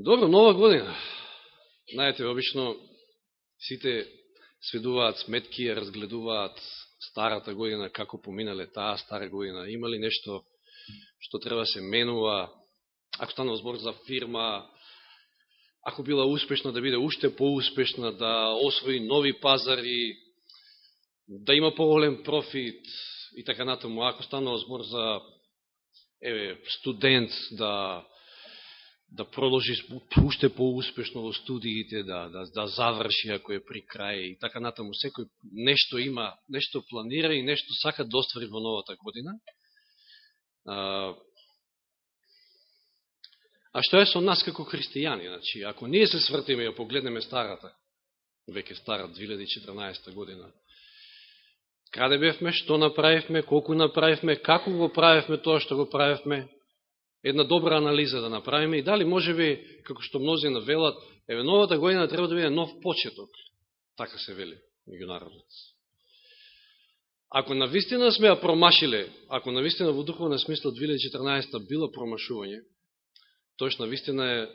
Добро, нова година. Знаете, обично сите сведуваат сметки, разгледуваат старата година, како поминале таа стара година. Има ли нешто што треба да се менува? Ако станува збор за фирма, ако била успешна, да биде уште поуспешна, да освои нови пазари, да има поголем профит и така натаму. Ако станува збор за еве, студент, да да продолжи уште поуспешно во студиите, да, да, да заврши ако е при крај и така натаму. Секој нешто има, нешто планира и нешто сака да оствари во новата година. А, а што е со нас како христијани? Значи, ако ние се свртиме и погледнеме старата, веќе стара 2014 година, каде бевме, што направивме, колку направивме, како го правивме тоа што го правивме, една добра анализа да направиме и дали може би, како што мнози навелат, еве новата година треба да биде нов почеток. Така се вели меѓународот. Ако навистина сме ја промашиле, ако навистина во духовна смисла 2014 била промашување, тоеш навистина е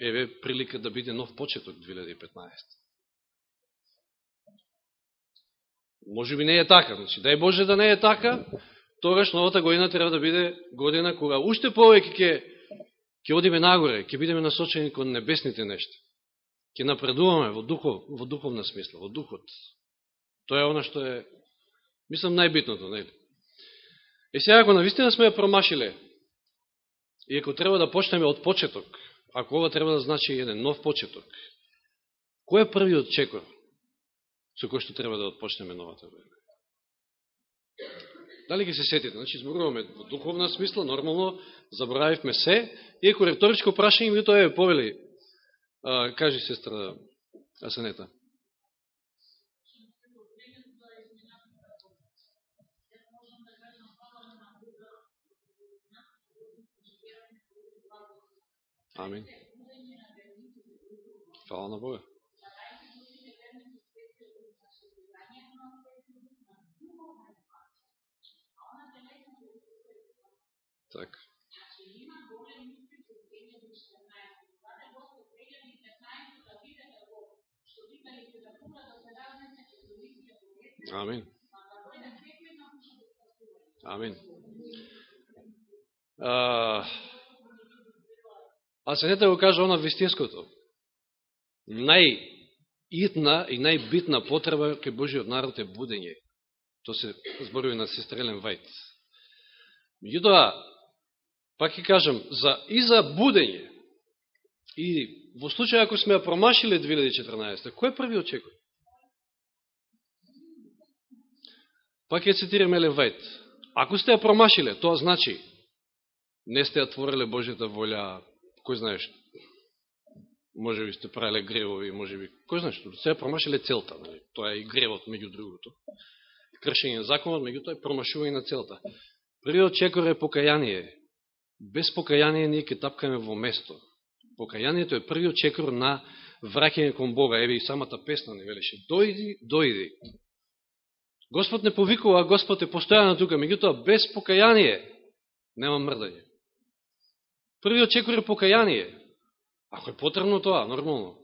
еве прилика да биде нов почеток 2015. Може би не е така, значи, дај Боже да не е така, тогаш новата година треба да биде година кога уште повеќе ќе ќе одиме нагоре, ќе бидеме насочени кон небесните нешта. Ќе напредуваме во духов, во духовна смисла, во духот. Тоа е она што е мислам најбитното, нели? Е сега ако навистина сме ја промашиле и ако треба да почнеме од почеток, ако ова треба да значи еден нов почеток, кој е првиот чекор со кој што треба да отпочнеме новата година? Дали ги се сетите? Значи, зборуваме во духовна смисла, нормално, забравивме се. Иако реторичко прашање, ми тоа е повели. А, кажи, сестра Асанета. Амин. Фала на Бога. Така. Амин. Амин. А, а се не да го кажа она вистинското. Најитна и најбитна потреба кај Божиот народ е будење. То се зборува на сестрелен Вајт. Меѓутоа, пак ќе кажам, за, и за будење, и во случај ако сме ја промашиле 2014, кој е први очекува? Пак ќе цитирам Елен Вајт. Ако сте ја промашиле, тоа значи не сте ја твориле Божјата волја, кој знаеш, може би сте правиле гревови, може би, кој знаеш, сте ја промашиле целта, нали? тоа е и гревот меѓу другото. Кршење на законот, меѓу тоа е промашување на целта. Првиот чекор е покаяние. Без покаяние ние ќе тапкаме во место. Покаянието е првиот чекор на враќање кон Бога. Еве и самата песна не велеше. Дојди, дојди. Господ не повикува, Господ е постојано тука. Меѓутоа, без покаяние нема мрдање. Првиот чекор е покаяние. Ако е потребно тоа, нормално.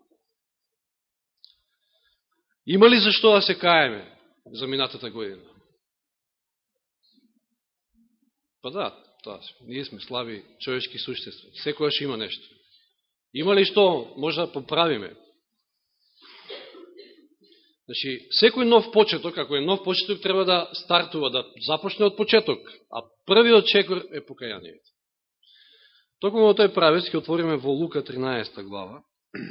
Има ли зашто да се каеме за минатата година? Па да, тоа ние сме слаби човечки суштества. Секојаш има нешто. Има ли што може да поправиме? Значи, секој нов почеток, ако е нов почеток, треба да стартува, да започне од почеток, а првиот чекор е покајанието. Токму во тој правец ќе отвориме во Лука 13 глава.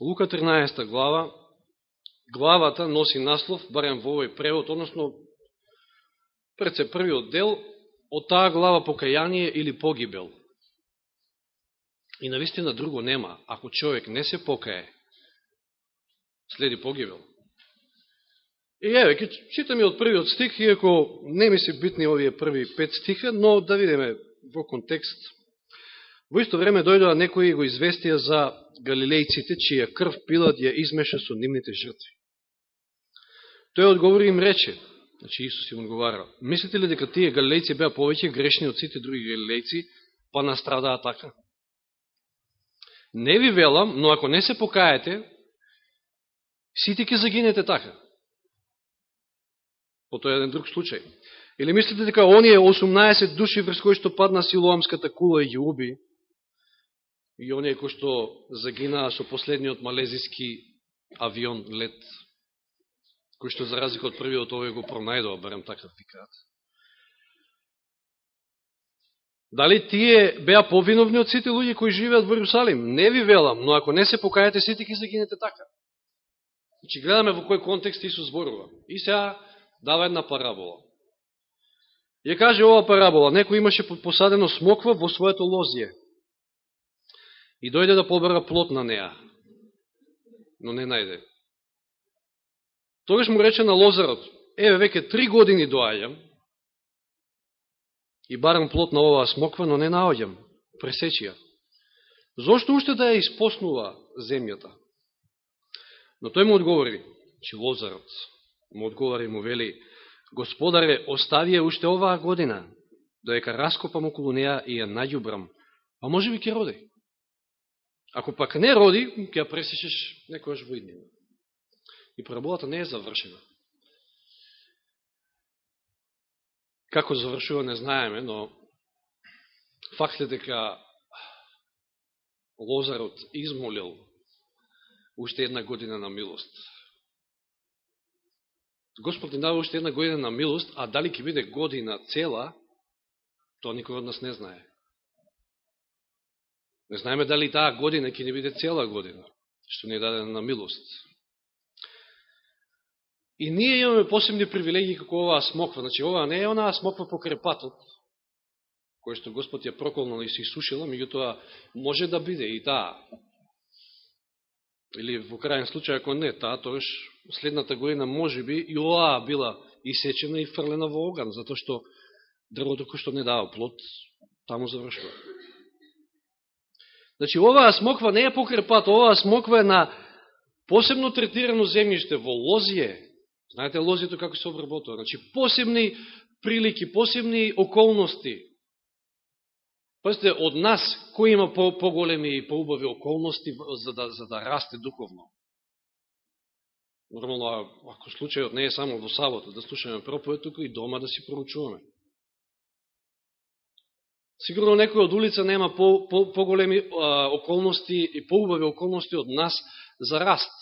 Лука 13 глава, главата носи наслов, барем во овој превод, односно Пред се првиот дел од таа глава покаяние или погибел. И навистина друго нема. Ако човек не се покае, следи погибел. И еве, ке читаме од првиот стих, иако не ми се битни овие први пет стиха, но да видиме во контекст. Во исто време дојдоа некои го известија за галилејците, чија крв Пилат ја измеша со нивните жртви. Тој одговори им рече, Значи Исус им одговарал. Мислите ли дека тие галилејци беа повеќе грешни од сите други галилејци, па настрадаа така? Не ви велам, но ако не се покаете, сите ќе загинете така. По тој еден друг случај. Или мислите дека оние 18 души врз кои што падна силоамската кула и ги уби, и оние кои што загинаа со последниот малезиски авион лет, кој што за разлика од првиот овој го пронајдува, барем така да викаат. Дали тие беа повиновни од сите луѓе кои живеат во Иерусалим? Не ви велам, но ако не се покајате, сите ќе загинете така. Значи, гледаме во кој контекст Исус зборува. И сега дава една парабола. Ја каже ова парабола, некој имаше посадено смоква во своето лозие и дојде да побера плод на неа, но не најде. Тогаш му рече на лозарот, еве веќе три години доаѓам и барам плод на оваа смоква, но не наоѓам, пресечија. Зошто уште да ја испоснува земјата? Но тој му одговори, че лозарот му одговори му вели, Господаре, остави ја уште оваа година, да доека раскопам околу неа и ја најубрам, а па може би ќе роди. Ако пак не роди, ќе ја пресечеш некојаш во иднина. И поработата не е завршена. Како завршува не знаеме, но факт е дека Лозарот измолил уште една година на милост. Господ ни дава уште една година на милост, а дали ќе биде година цела, тоа никој од нас не знае. Не знаеме дали таа година ќе не биде цела година, што ни е дадена на милост. И ние имаме посебни привилегии како оваа смоква. Значи, оваа не е онаа смоква по крепатот, која што Господ ја проколнала и се исушила, меѓутоа може да биде и таа. Или во крајен случај, ако не таа, тоаш следната година може би и оваа била исечена и фрлена во оган, затоа што дрвото кој што не дава плод, таму завршува. Значи, оваа смоква не е покрепат, оваа смоква е на посебно третирано земјиште во лозие. Знаете лозето како се обработува? Значи, посебни прилики, посебни околности. Пазите, од нас, кој има поголеми и поубави околности за да, за да расте духовно? Нормално, ако случајот не е само во сабота да слушаме проповед, тука и дома да си проучуваме. Сигурно некој од улица нема поголеми по, по околности и поубави околности од нас за раст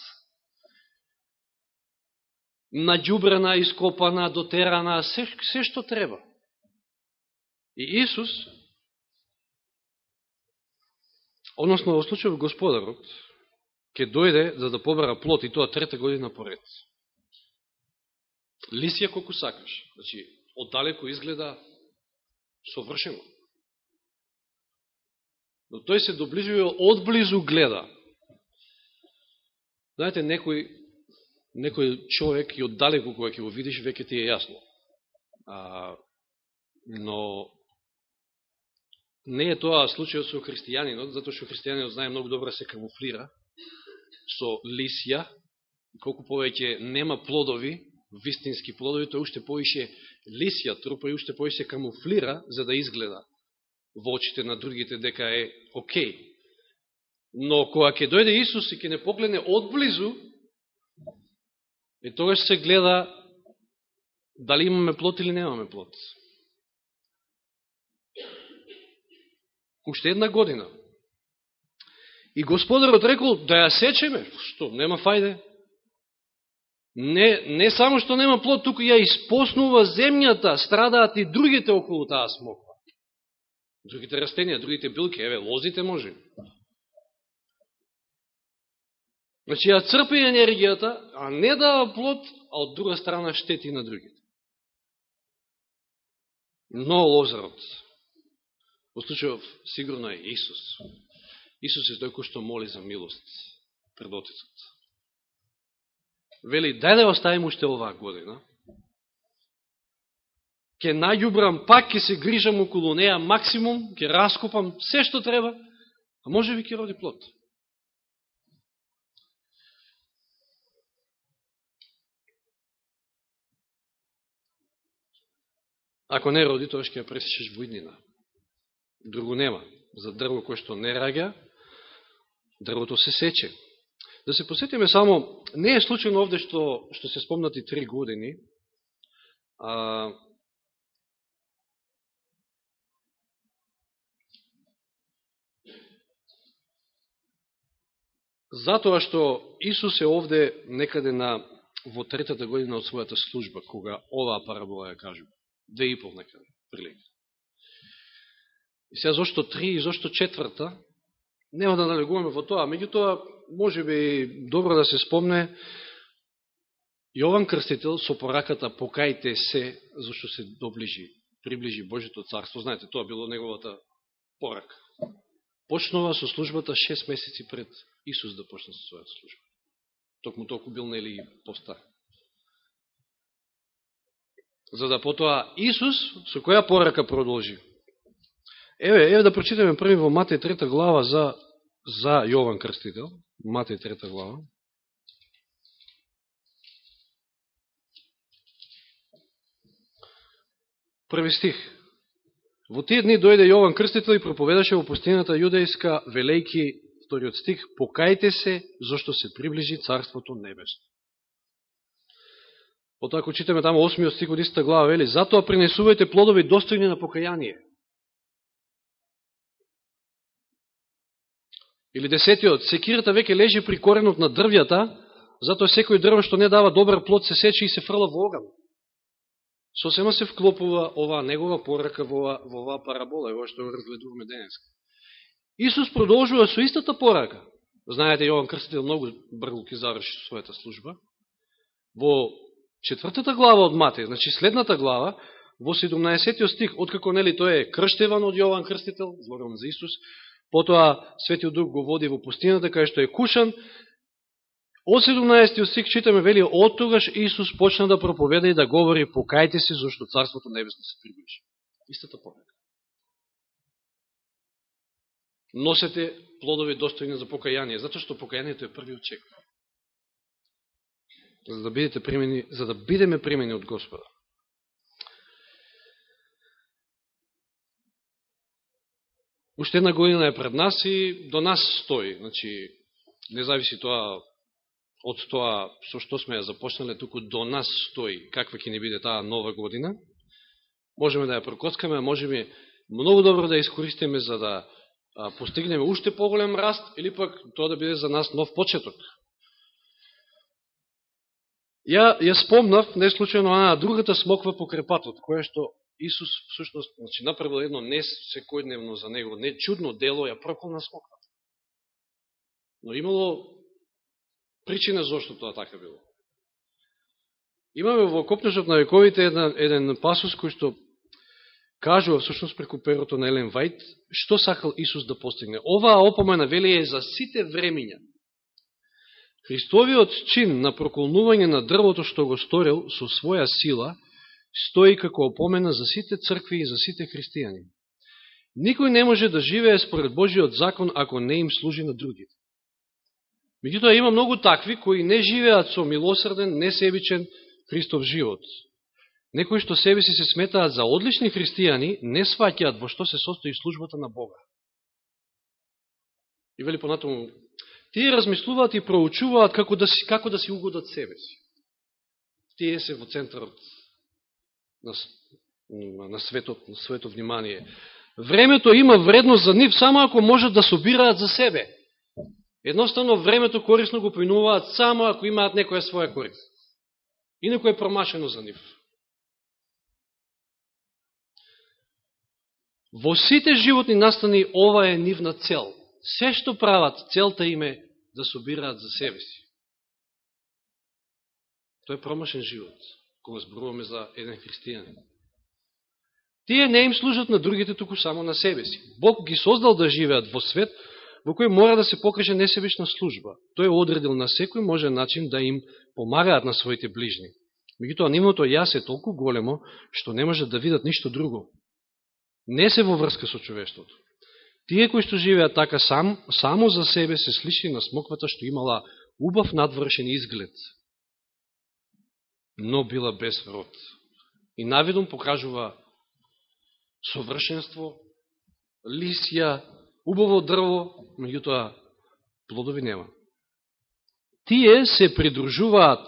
наѓубрена, ископана, дотерана, се, се што треба. И Исус, односно во случајот Господарот, ќе дојде за да побара плод и тоа трета година поред. Лисија колку сакаш. Значи, оддалеко изгледа совршено. Но тој се доближува одблизу гледа. Знаете, некој, некој човек и оддалеку кога ќе го видиш, веќе ти е јасно. А, но не е тоа случајот со христијанинот, затоа што христијанинот знае многу добро да се камуфлира со лисја, колку повеќе нема плодови, вистински плодови, тој уште поише лисја трупа и уште поише камуфлира за да изгледа во очите на другите дека е окей. Но кога ќе дојде Исус и ќе не погледне одблизу, и тогаш се гледа дали имаме плод или немаме плод. Уште една година. И господарот рекол, да ја сечеме. Што, нема фајде? Не, не само што нема плод, туку ја испоснува земјата, страдаат и другите околу таа смоква. Другите растенија, другите билки, еве, лозите може. Значи, ја црпи енергијата, а не дава плод, а од друга страна штети на другите. Но лозарот, во случајов, сигурно е Исус. Исус е тој кој што моли за милост пред Отецот. Вели, дај да оставим уште оваа година. Ке најубрам, пак ке се грижам околу неа максимум, ке раскопам се што треба, а може би ке роди плод. Ако не роди, тоа ќе ја пресечеш во. Друго нема. За дрво кое што не раѓа, дрвото се сече. Да се посетиме само, не е случайно овде што, што се спомнати три години, а, затоа што Исус е овде некаде на во третата година од својата служба, кога оваа парабола ја кажува. Две и пол нека прилика. И сега зашто три и зашто четврта, нема да налегуваме во тоа, меѓутоа, може би добро да се спомне, Јован Крстител со пораката покајте се, зашто се доближи, приближи Божито царство. Знаете, тоа било неговата порака. Почнува со службата 6 месеци пред Исус да почне со својата служба. Токму толку бил нели поста. За да потоа Исус со која порака продолжи? Еве, еве да прочитаме први во Матеј трета глава за за Јован Крстител. Матеј трета глава. Први стих. Во тие дни дојде Јован Крстител и проповедаше во пустината јудејска, велејки, вториот стих, покајте се, зашто се приближи Царството Небесно. Потоа, ако читаме тамо 8 стих од иста глава, вели, затоа принесувајте плодови достојни на покаяние. Или десетиот, секирата веќе лежи при коренот на дрвјата, затоа секој дрво што не дава добар плод се сече и се фрла во оган сосема се вклопува оваа негова порака во, во оваа парабола, ова што разгледуваме денес. Исус продолжува со истата порака. Знаете, Јован Крстител многу брзо ќе заврши својата служба. Во четвртата глава од Матеј, значи следната глава, во 17 стих, откако нели тој е крштеван од Јован Крстител, зборувам за Исус, потоа Светиот Дух го води во пустината, кај што е кушан, Од 17 стих читаме, вели, од тогаш Исус почна да проповеда и да говори, покајте се, зашто Царството Небесно се приближи. Истата повека. Носете плодови достојни за покаяние, затоа што покајанието е првиот чекор. За да бидете примени, за да бидеме примени од Господа. Уште една година е пред нас и до нас стои. Значи, не зависи тоа од тоа со што сме ја започнале, туку до нас стои каква ќе ни биде таа нова година. Можеме да ја прокоцкаме, можеме многу добро да ја искористиме за да постигнеме уште поголем раст или пак тоа да биде за нас нов почеток. Ја, ја спомнав, не случайно, другата смоква по крепатот, која што Исус всушност значи, направил едно не секојдневно за него, не чудно дело, ја проколна смоквата. Но имало причина зашто тоа така било. Имаме во Копнежот на вековите еден, еден пасус кој што кажува всушност преку перото на Елен Вајт, што сакал Исус да постигне. Оваа опомена вели е за сите времиња. Христовиот чин на проколнување на дрвото што го сторил со своја сила, стои како опомена за сите цркви и за сите христијани. Никој не може да живее според Божиот закон ако не им служи на другите. Меѓутоа има многу такви кои не живеат со милосрден, несебичен Христов живот. Некои што себе си се сметаат за одлични христијани, не сваќаат во што се состои службата на Бога. И вели понатаму тие размислуваат и проучуваат како да си, како да си угодат себе си. Тие се во центарот на, на светот, на светот внимание. Времето има вредност за нив само ако можат да собираат за себе. Едноставно времето корисно го поинуваат само ако имаат некоја своја корист. Инако е промашено за нив. Во сите животни настани ова е нивна цел. Се што прават, целта им е да собираат за себе си. Тој е промашен живот, кога зборуваме за еден христијанин. Тие не им служат на другите, туку само на себе си. Бог ги создал да живеат во свет, во кој мора да се покаже несебична служба. Тој одредил на секој може начин да им помагаат на своите ближни. Меѓутоа, нивното јас е толку големо, што не може да видат ништо друго. Не се во врска со човештвото. Тие кои што живеат така сам, само за себе се слични на смоквата што имала убав надвршен изглед, но била без род. И навидом покажува совршенство, лисија, убаво дрво, меѓутоа плодови нема. Тие се придружуваат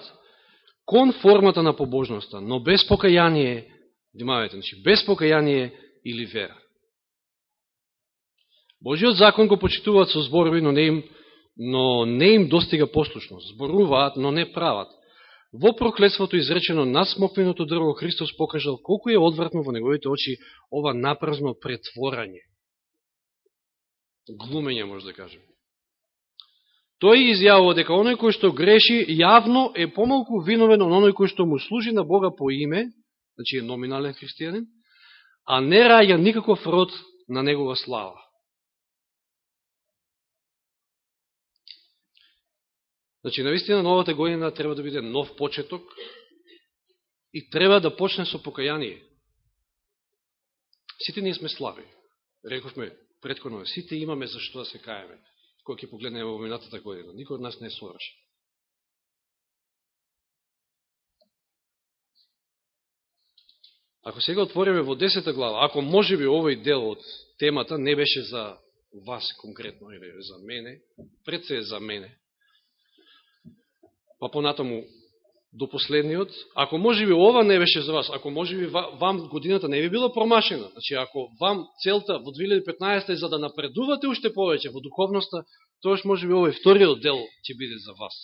кон формата на побожноста, но без покаяние, внимавајте, значи, без покаяние или вера. Божиот закон го почитуваат со зборови, но не им, но не им достига послушност. Зборуваат, но не прават. Во проклетството изречено на смоквеното дрво Христос покажал колку е одвратно во неговите очи ова напразно претворање. Глумење, може да кажем. Тој изјавува дека оној кој што греши јавно е помалку виновен од оној кој што му служи на Бога по име, значи е номинален христијанин, а не раја никаков род на негова слава. Значи, наистина, новата година треба да биде нов почеток и треба да почне со покаяние. Сите ние сме слаби. Рековме предходно, сите имаме за што да се каеме кој ќе погледнеме во минатата година. Никој од нас не е совршен. Ако сега отвориме во 10 глава, ако може би овој дел од темата не беше за вас конкретно или за мене, пред се е за мене, па понатаму до последниот, ако може би ова не беше за вас, ако може би вам годината не би била промашена, значи ако вам целта во 2015 е за да напредувате уште повеќе во духовноста, тоаш може би овој вториот дел ќе биде за вас.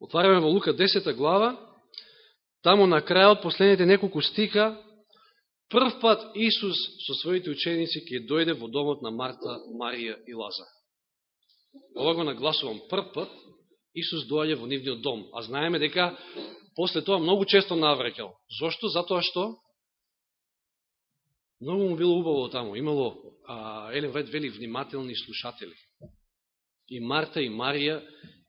Отвараме во Лука 10 глава, таму на крајот, последните неколку стика, прв пат Исус со своите ученици ќе дојде во домот на Марта, Марија и Лазар. Ова го нагласувам прв пат, Исус доаѓа во нивниот дом. А знаеме дека после тоа многу често навраќал. Зошто? Затоа што многу му било убаво таму. Имало, а, Елен Вајд вели, внимателни слушатели. И Марта, и Марија,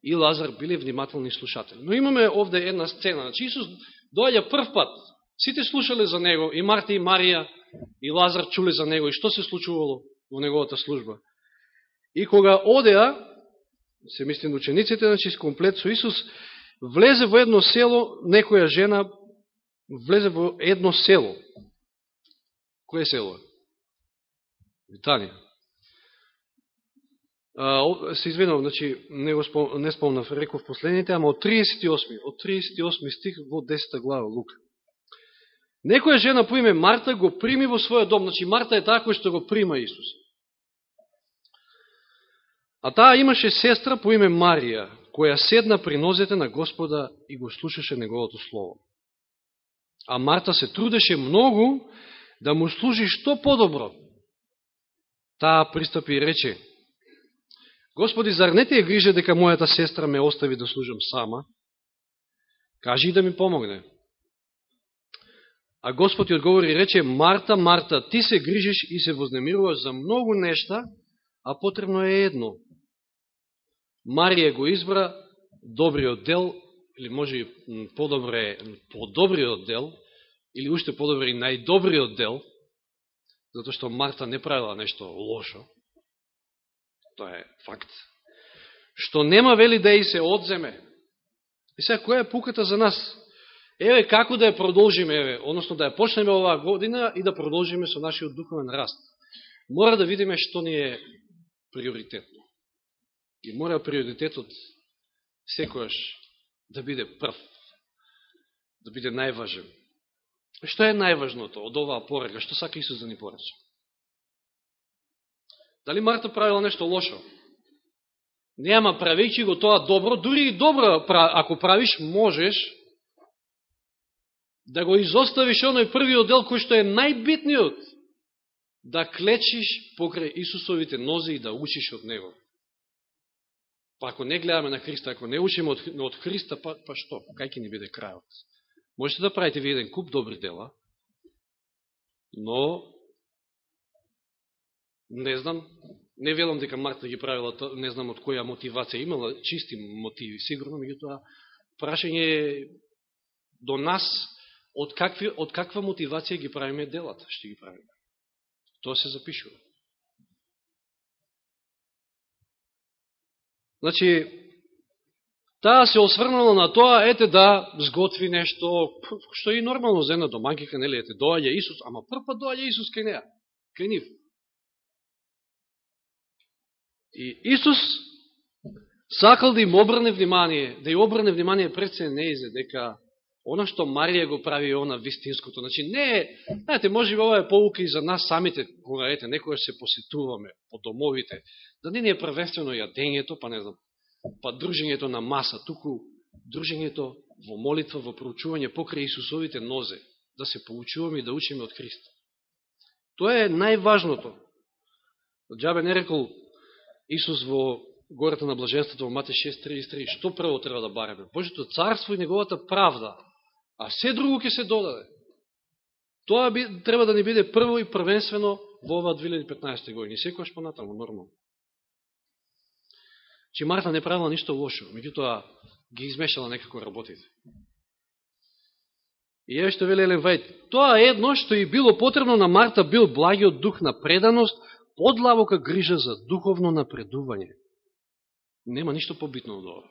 и Лазар биле внимателни слушатели. Но имаме овде една сцена. Значи Исус доаѓа прв пат. Сите слушале за него, и Марта, и Марија, и Лазар чуле за него, и што се случувало во неговата служба. И кога одеа, се мисли на учениците, значи комплет со Исус, влезе во едно село, некоја жена влезе во едно село. Кое село? Витанија. се извинувам, значи, не, го спом, не спомнав, реков последните, ама од 38, од 38 стих во 10 глава Лука. Некоја жена по име Марта го прими во својот дом, значи Марта е таа која што го прима Исус. А таа имаше сестра по име Марија, која седна при нозете на Господа и го слушаше Неговото Слово. А Марта се трудеше многу да му служи што подобро. Таа пристапи и рече, Господи, зар не ти е грижа дека мојата сестра ме остави да служам сама? Кажи да ми помогне. А Господ ја одговори и рече, Марта, Марта, ти се грижиш и се вознемируваш за многу нешта, а потребно е едно. Марија го избра добриот дел, или може и подобре, подобриот дел, или уште подобре и најдобриот дел, затоа што Марта не правила нешто лошо, тоа е факт, што нема вели да и се одземе. И сега, која е пуката за нас? Еве, како да ја продолжиме, еве, односно да ја почнеме оваа година и да продолжиме со нашиот духовен раст. Мора да видиме што ни е приоритетно. И мора приоритетот секојаш да биде прв, да биде најважен. Што е најважното од оваа порака? Што сака Исус да ни порача? Дали Марта правила нешто лошо? Нема, правејќи го тоа добро, дури и добро, ако правиш, можеш да го изоставиш оној првиот дел кој што е најбитниот, да клечиш покрај Исусовите нози и да учиш од Него. Па ако не гледаме на Христа, ако не учиме од, од Христа, па, па што? Кај ќе ни биде крајот? Можете да правите ви еден куп добри дела, но не знам, не велам дека Марта ги правила, не знам од која мотивација имала, чисти мотиви, сигурно, меѓутоа, прашање е до нас, од, какви, од каква мотивација ги правиме делата, што ги правиме. Тоа се запишува. Значи, таа се осврнала на тоа, ете да сготви нешто, што и нормално за една доманкика, нели, ете, доаѓа Исус, ама прва доаѓа Исус кај неа, кај нив. И Исус сакал да им обрне внимание, да им обрне внимание пред се неизе, дека она што Марија го прави она вистинското. Значи, не е, знаете, може би ова е полука и за нас самите, кога ете, некоја се посетуваме по домовите, да не ни е првенствено јадењето, па не знам, па дружењето на маса, туку дружењето во молитва, во проучување покрај Исусовите нозе, да се поучуваме и да учиме од Христа. Тоа е најважното. Джабе не рекол Исус во гората на блаженството во Мате 6.33, што прво треба да бареме? Божето царство и неговата правда, а се друго ќе се додаде. Тоа би, треба да ни биде прво и првенствено во ова 2015 години, секојаш понатаму, нормално. Че Марта не правила ништо лошо, меѓутоа ги измешала некако работите. И еве што вели Елен Вајд, тоа е едно што и било потребно на Марта бил благиот дух на преданост, подлабока грижа за духовно напредување. Нема ништо побитно од ова.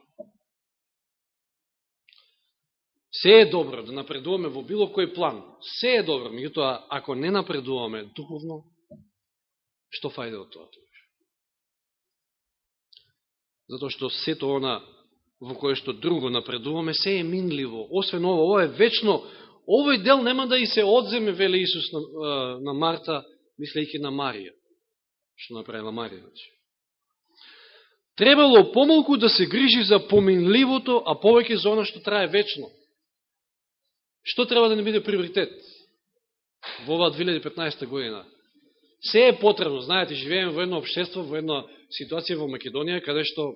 Се е добро да напредуваме во било кој план. Се е добро, меѓутоа, ако не напредуваме духовно, што фајде од тоа? Затоа што сето она во кое што друго напредуваме, се е минливо. Освен ова, ова е вечно. Овој дел нема да и се одземе, вели Исус на, на Марта, мислејќи на Марија. Што направила Марија, значи. Требало помалку да се грижи за поминливото, а повеќе за оно што трае вечно. Што треба да не биде приоритет во оваа 2015 година? Се е потребно, знаете, живееме во едно обшество, во една ситуација во Македонија, каде што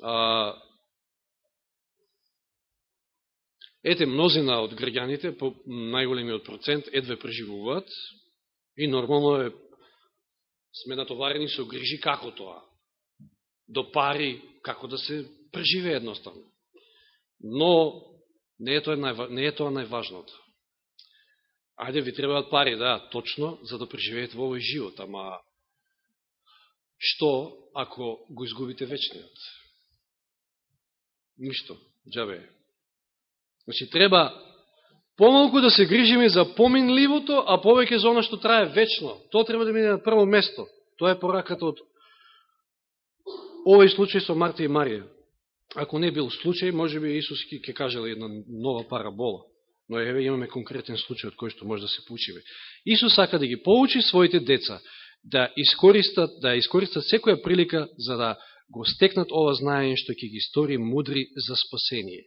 а, ете, мнозина од граѓаните, по најголемиот процент, едве преживуваат и нормално е сме натоварени со грижи како тоа. До пари, како да се преживе едноставно. Но не е тоа, најва, не е тоа најважното. Ајде, ви требаат пари, да, точно, за да преживеете во овој живот, ама што ако го изгубите вечниот? Ништо, джабе. Значи, треба помалку да се грижиме за поминливото, а повеќе за оно што трае вечно. Тоа треба да мине на прво место. Тоа е пораката од овој случај со Марта и Марија. Ако не бил случај, може би Исус ќе кажел една нова парабола. Но еве имаме конкретен случај од кој што може да се поучиме. Исус сака да ги поучи своите деца да искористат, да искористат секоја прилика за да го стекнат ова знаење што ќе ги стори мудри за спасение.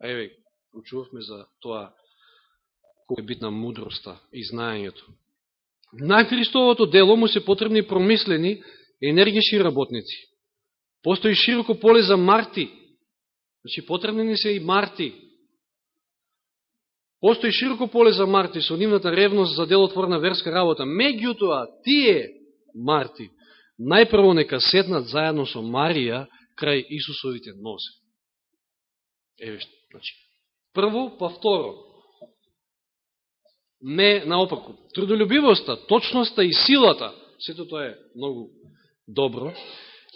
А еве, учувавме за тоа кој е битна мудроста и знаењето. На Христовото дело му се потребни промислени, енергични работници. Постои широко поле за марти. Значи, потребни ни се и марти, Постои широко поле за Марти со нивната ревност за делотворна верска работа. Меѓутоа, тие Марти најпрво нека седнат заедно со Марија крај Исусовите нозе. Еве што, значи, прво, па второ. Не наопаку. Трудолюбивоста, точноста и силата, сето тоа е многу добро,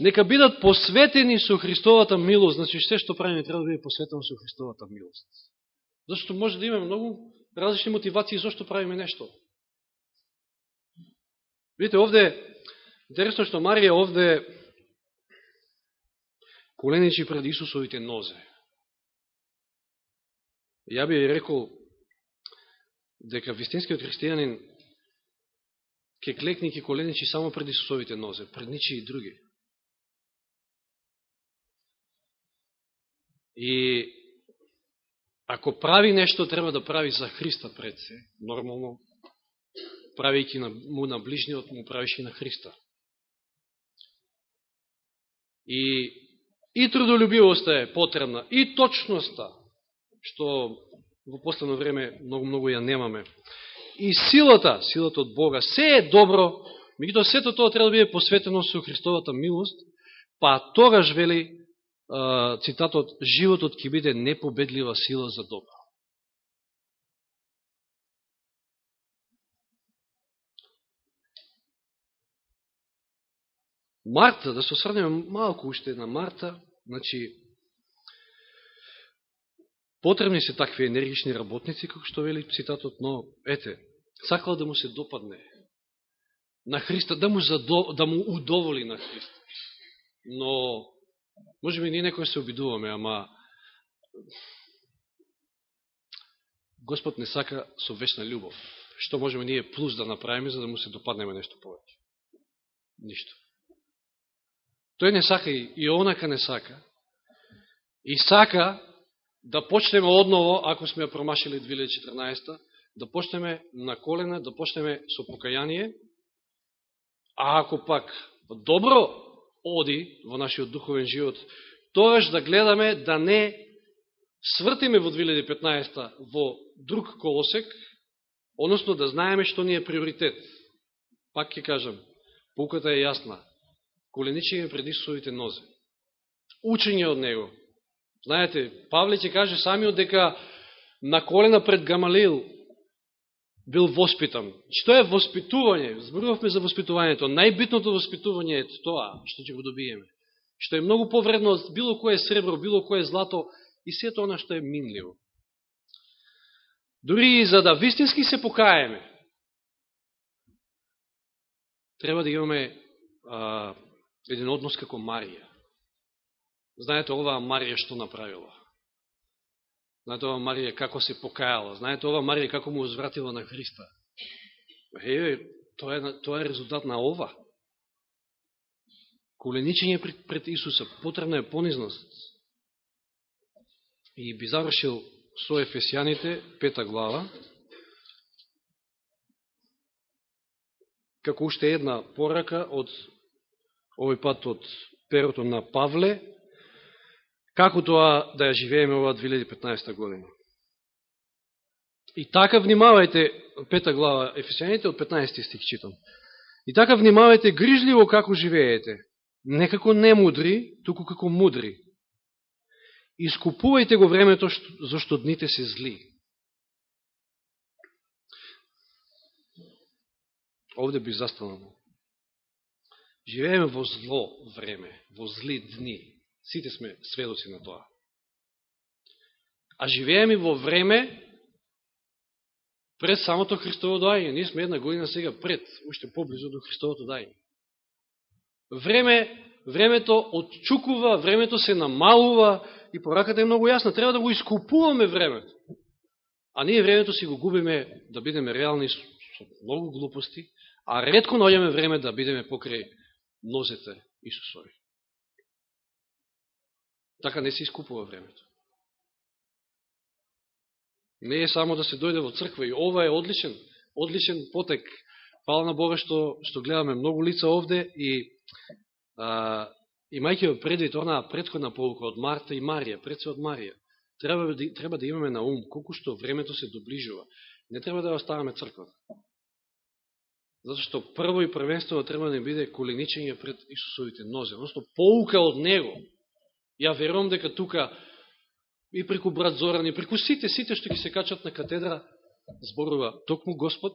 нека бидат посветени со Христовата милост. Значи, се што правиме треба да биде посветено со Христовата милост. Зашто може да имаме многу различни мотивации зашто правиме нешто. Видите, овде, интересно што Марија овде коленичи пред Исусовите нозе. Ја би рекол дека вистинскиот христијанин ке клекни ке коленичи само пред Исусовите нозе, пред ничи и други. И ако прави нешто, треба да прави за Христа пред се, нормално, правијќи му на ближниот, му правиш на Христа. И, и трудолюбивоста е потребна, и точноста, што во последно време многу-многу ја немаме. И силата, силата од Бога, се е добро, меѓутоа сето тоа треба да биде посветено со Христовата милост, па тогаш вели цитатот, животот ќе биде непобедлива сила за добро. Марта, да се осрнеме малко уште на Марта, значи, потребни се такви енергични работници, како што вели цитатот, но, ете, сакала да му се допадне. на Христа, да му, задо, да му удоволи на Христа. Но, може би ние некој се обидуваме, ама Господ не сака со вечна љубов. Што можеме ние плюс да направиме за да му се допаднеме нешто повеќе? Ништо. Тој не сака и, и онака не сака. И сака да почнеме одново, ако сме ја промашили 2014 да почнеме на колена, да почнеме со покаяние, а ако пак добро оди во нашиот духовен живот, тоаш да гледаме да не свртиме во 2015 во друг колосек, односно да знаеме што ни е приоритет. Пак ќе кажам, пуката е јасна. Коленичење пред Исусовите нозе. Учење од Него. Знаете, Павле ќе каже самиот дека на колена пред Гамалил бил воспитан. Што е воспитување? Зборувавме за воспитувањето. Најбитното воспитување е тоа што ќе го добиеме. Што е многу повредно од било кое сребро, било кое злато и сето она што е минливо. Дори и за да вистински се покаеме, треба да имаме а, еден однос како Марија. Знаете оваа Марија што направила? Знаете ова Марија како се покајала? Знаете ова Марија како му узвратила на Христа? Еве, тоа е, тоа е резултат на ова. Коленичење пред, пред Исуса, потребна е понизност. И би завршил со Ефесијаните, пета глава, како уште една порака од овој пат од перото на Павле, како тоа да ја живееме ова 2015 година. И така внимавајте, пета глава Ефесијаните, од 15 стих читам. И така внимавајте грижливо како живеете, не како немудри, туку како мудри. Искупувајте го времето, зашто дните се зли. Овде би застанало. Живееме во зло време, во зли дни. Сите сме сведоци на тоа. А живееме во време пред самото Христово дајање. Ние сме една година сега пред, уште поблизо до Христовото дајање. Време, времето отчукува, времето се намалува и пораката е многу јасна. Треба да го искупуваме времето. А ние времето си го губиме да бидеме реални со многу глупости, а редко наоѓаме време да бидеме покрај нозете Исусови. Така не се искупува времето. Не е само да се дојде во црква и ова е одличен, одличен потек. Пала на Бога што, што гледаме многу лица овде и а, имајќи во предвид онаа предходна полука од Марта и Марија, пред се од Марија, треба, да, треба да имаме на ум колку што времето се доближува. Не треба да оставаме црквата. Затоа што прво и првенство треба да не биде коленичење пред Исусовите нозе, одnosno полука од Него, Ја верувам дека тука и преку брат Зоран и преку сите, сите што ги се качат на катедра, зборува токму Господ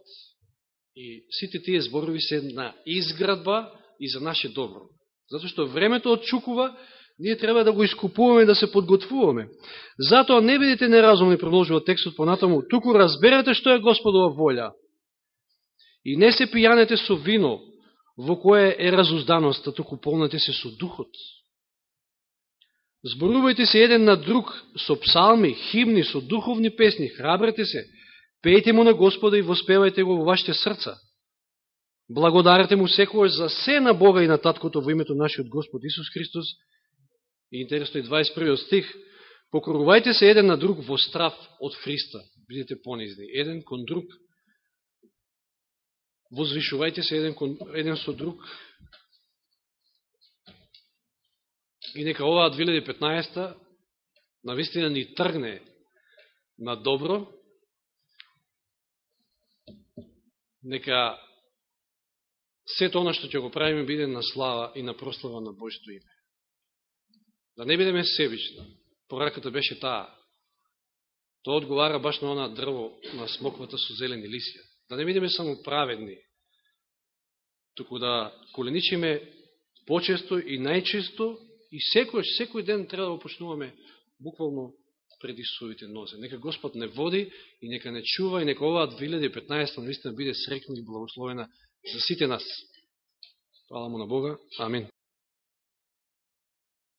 и сите тие зборови се на изградба и за наше добро. Затоа што времето отчукува, ние треба да го искупуваме да се подготвуваме. Затоа не бидете неразумни, продолжува текстот понатаму, туку разберете што е Господова волја. И не се пијанете со вино, во кое е разузданост, туку полнете се со духот, Зборувајте се еден на друг со псалми, химни, со духовни песни, храбрете се, пејте му на Господа и воспевајте го во вашите срца. Благодарете му секој за се на Бога и на Таткото во името нашиот Господ Исус Христос. И интересно и 21 стих. Покорувајте се еден на друг во страв од Христа. Бидете понизни. Еден кон друг. Возвишувајте се еден, кон, еден со друг И нека оваа 2015 навистина ни тргне на добро, нека сето она што ќе го правиме биде на слава и на прослава на Божито име. Да не бидеме себични. Пораката беше таа. Тоа одговара баш на она дрво на смоквата со зелени лисија. Да не бидеме само праведни, туку да коленичиме почесто и најчесто И секој, секој ден треба да почнуваме буквално преди своите нозе. Нека Господ не води и нека не чува и нека оваа 2015 наистина биде срекна и благословена за сите нас. Хвала му на Бога. Амин.